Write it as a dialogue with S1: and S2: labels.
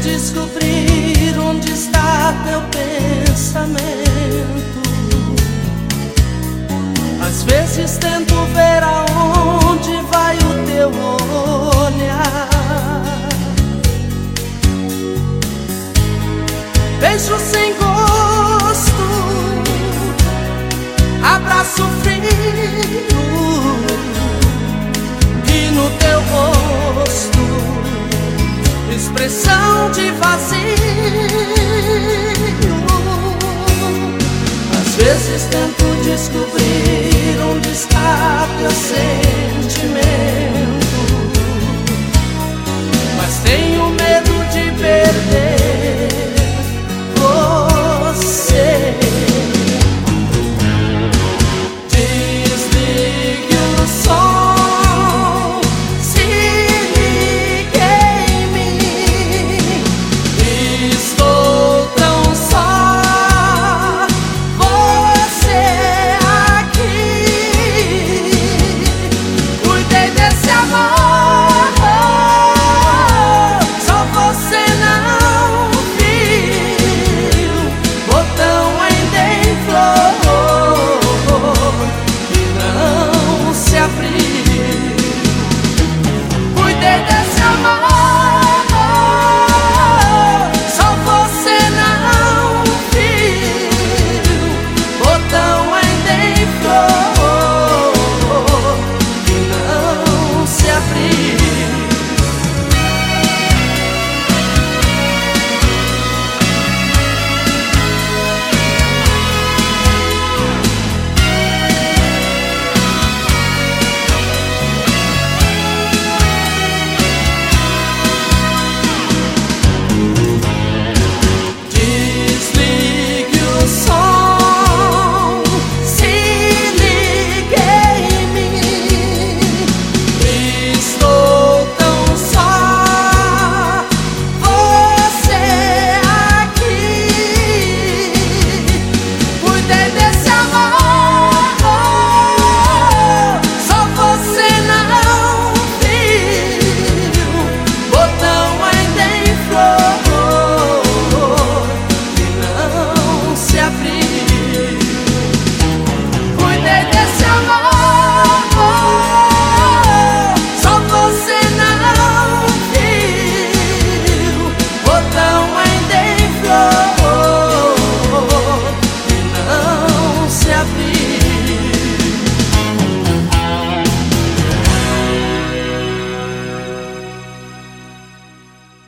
S1: descobrir onde está teu pensamento. Às vezes tento ver aonde vai o teu olhar. Beijo sem gosto, abraço frio, expressão de vazio. Às vezes tento descobrir onde está teu sentimento,